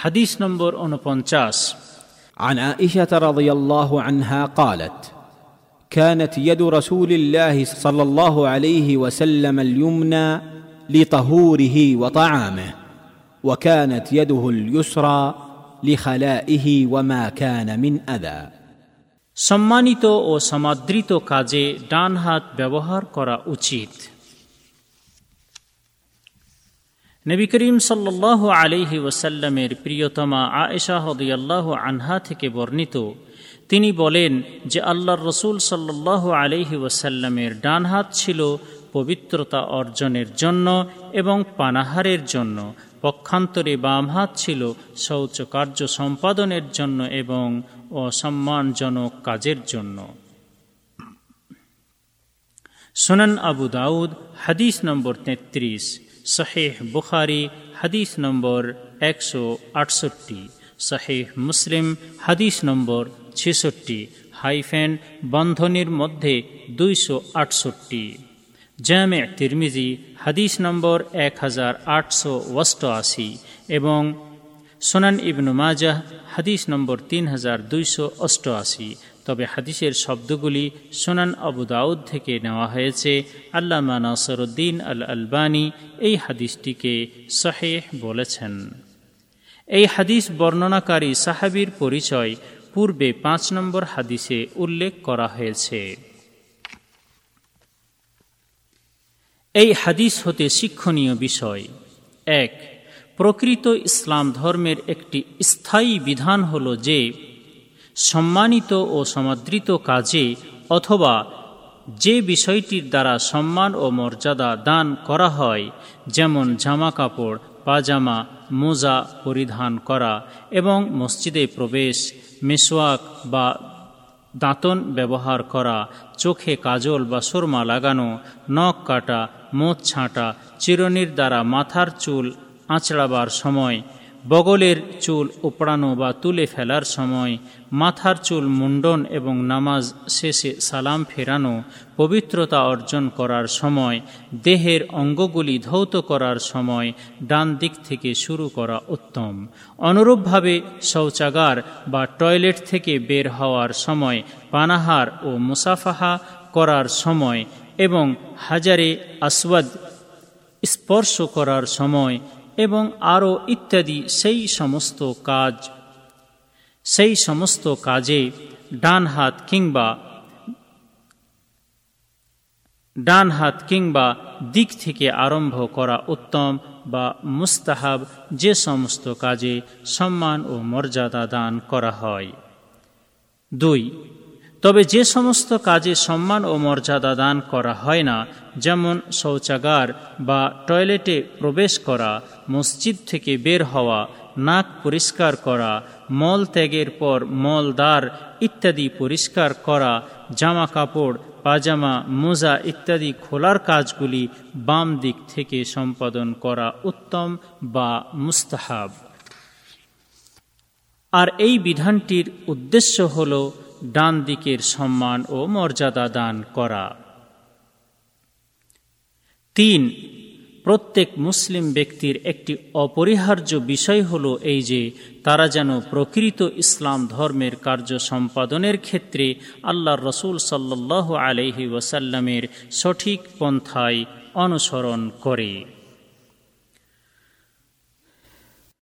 হাদিস নম্বর উনপঞ্চাশ عن عائشه رضي الله عنها قالت كانت يد رسول الله صلى الله عليه وسلم اليمنى لطهوره وطعامه وكانت يده اليسرى لخلائه وما كان من اذى সম্মানিত ও সমাদৃত কাজে ডান হাত ব্যবহার করা উচিত নবী করিম সাল্লাহ আলিহি ওসাল্লামের প্রিয়তমা আয়েশা হদিয়াল্লাহ আনহা থেকে বর্ণিত। তিনি বলেন যে আল্লাহর রসুল সাল্লাহ আলিহি ওসাল্লামের ডান হাত ছিল পবিত্রতা অর্জনের জন্য এবং পানাহারের জন্য। পক্ষান্তরে বাম হাত ছিল শৌচকার্য সম্পাদনের জন্য এবং অসম্মানজনক কাজের জন্য। সোনান আবু দাউদ, হাদিস নম্বর তেত্রিশ। শাহেহ বুখারি, হাদিস নম্বর একশো আটষট্টি শাহেহ মুসলিম, হাদিস নম্বর ছেষট্টি, হাইফেন বন্ধনীর মধ্যে দুইশো আটষট্টি। জামে তিরমিজি, হাদিস নম্বর এক হাজার আটশো অষ্টআশি এবং সোনান ইবনু মাজাহ, হাদিস নম্বর তিন হাজার দুইশো অষ্টআশি। তবে হাদিসের শব্দগুলি সোনান আবু দাউদ থেকে নেওয়া হয়েছে। আল্লামা নাসরুদ্দিন আল আলবানী এই হাদিসটিকে শাহেহ বলেছেন। এই হাদিস বর্ণনাকারী সাহাবির পরিচয় পূর্বে পাঁচ নম্বর হাদিসে উল্লেখ করা হয়েছে। এই হাদিস হতে শিক্ষণীয় বিষয়। এক, প্রকৃত ইসলাম ধর্মের একটি স্থায়ী বিধান হল যে সম্মানিত ও সমাদৃত কাজে অথবা যে বিষয়টির দ্বারা সম্মান ও মর্যাদা দান করা হয়, যেমন জামা কাপড়, পাজামা, মোজা পরিধান করা এবং মসজিদে প্রবেশ মেসোয়াক বা দাঁতন ব্যবহার করা, চোখে কাজল বা সুরমা লাগানো, নখ কাটা, মোচ ছাঁটা, চিরনির দ্বারা মাথার চুল আঁচড়াবার সময় বগলের চুল উপড়ানো বা তুলে ফেলার সময় মাথার চুল মুন্ডন এবং নামাজ শেষে সালাম ফেরানো, পবিত্রতা অর্জন করার সময়, দেহের অঙ্গগুলি ধৌত করার সময় ডান দিক থেকে শুরু করা উত্তম। অনুরূপভাবে শৌচাগার বা টয়লেট থেকে বের হওয়ার সময় পানাহার ও মুসাফাহা করার সময় এবং হাজারে আসওয়াদ স্পর্শ করার সময় এবং আরও ইত্যাদি সেই সমস্ত কাজ। সেই সমস্ত কাজে ডান হাত কিংবা ডান হাত কিংবা দিক থেকে আরম্ভ করা উত্তম বা মুস্তাহাব যে সমস্ত কাজে সম্মান ও মর্যাদা দান করা হয়। দুই তবে যে সমস্ত কাজে সম্মান ও মর্যাদা দান করা হয় না, যেমন শৌচাগার বা টয়লেটে প্রবেশ করা, মসজিদ থেকে বের হওয়া, নাক পরিষ্কার করা, মল ত্যাগের পর মলদার ইত্যাদি পরিষ্কার করা, জামা কাপড়, পাজামা, মোজা ইত্যাদি খোলার কাজগুলি বাম দিক থেকে সম্পাদন করা উত্তম বা মুস্তাহাব। আর এই বিধানটির উদ্দেশ্য হল ডান দিকের সম্মান ও মর্যাদা দান করা। তিন, প্রত্যেক মুসলিম ব্যক্তির একটি অপরিহার্য বিষয় হল এই যে, তারা যেন প্রকৃত ইসলাম ধর্মের কার্য সম্পাদনের ক্ষেত্রে আল্লাহ রসুল সাল্লাহ আলহি ওয়াসাল্লামের সঠিক পন্থায় অনুসরণ করে।